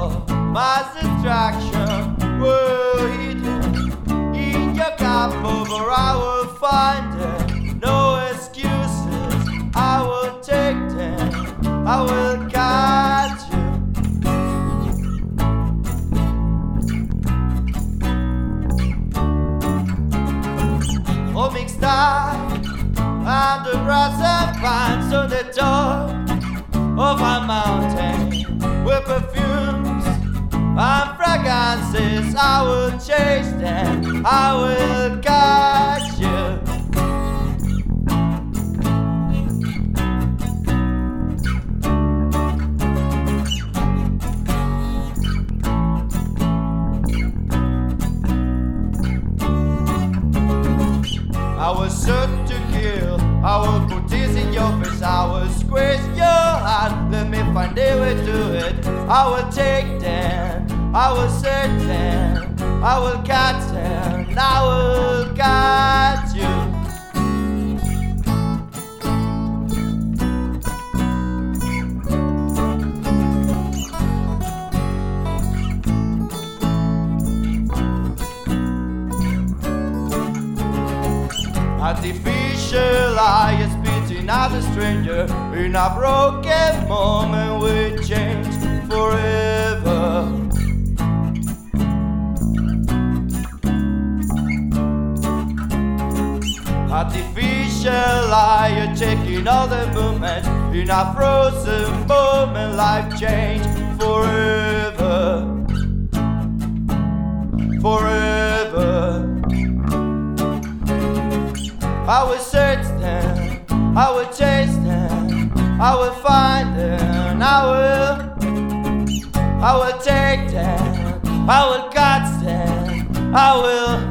My distraction in your. I will find. No excuses. I will take them. I will catch you. All mixed up under grass and pines on the top of a mountain with perfumes I will chase them, I will catch you. I was certain to kill. I will put this in your face. I will squeeze your heart. Let me find a way to it. I will take. I will search them. I will catch them. I will catch you. Artificial eye is beating out a stranger in a broken moment we change Artificial you're checking all the movements in a frozen moment. Life change forever, forever. I will search them, I will chase them, I will find them, I will, I will take them, I will catch them, I will